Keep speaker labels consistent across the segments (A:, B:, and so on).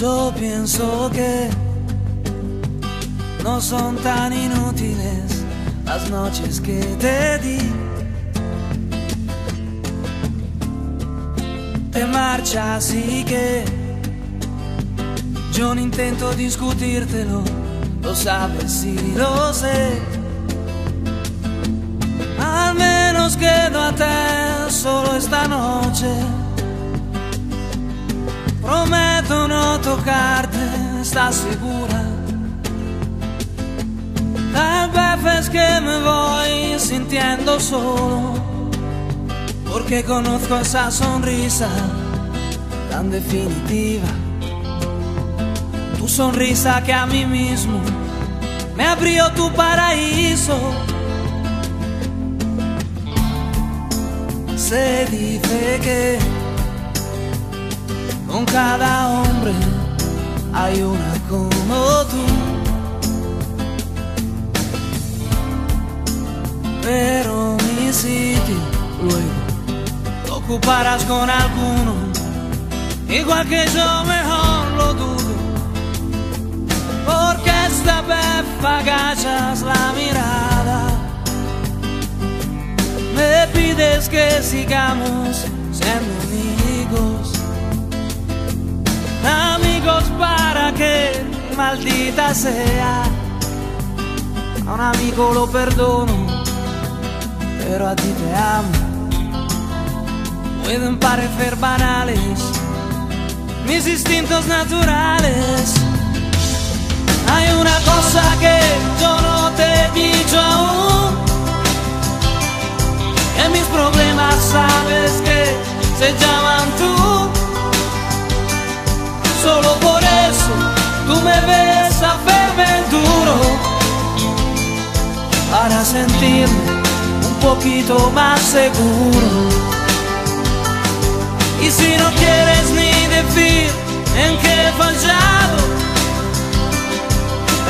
A: Yo pienso que no son tan inútiles las noches que te di. Te marchas y que yo no intento discutírtelo, lo sabes y lo sé. Al menos quedo a te solo esta noche. Tocarte, ¿estás segura? Tal vez es que me voy sintiendo solo, porque conozco esa sonrisa tan definitiva. Tu sonrisa que a mí mismo me abrió tu paraíso. Se dice que con cada hay una como tú. Pero mi sitio luego lo ocuparás con alguno, igual que yo mejor lo dudo. Porque esta vez agachas la mirada, me pides que sigamos siendo amigos maldita sea. A un amigo lo perdono, pero a ti te amo. Pueden parecer banales mis instintos naturales. Hay una cosa que yo no te he dicho aún. Que mis problemas sabes que se llaman tú. Tú me ves a duro para sentirme un poquito más seguro. Y si no quieres ni decir en qué he fallado,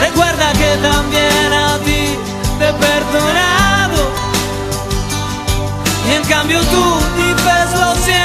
A: recuerda que también a ti te he perdonado. Y en cambio tú dices lo siento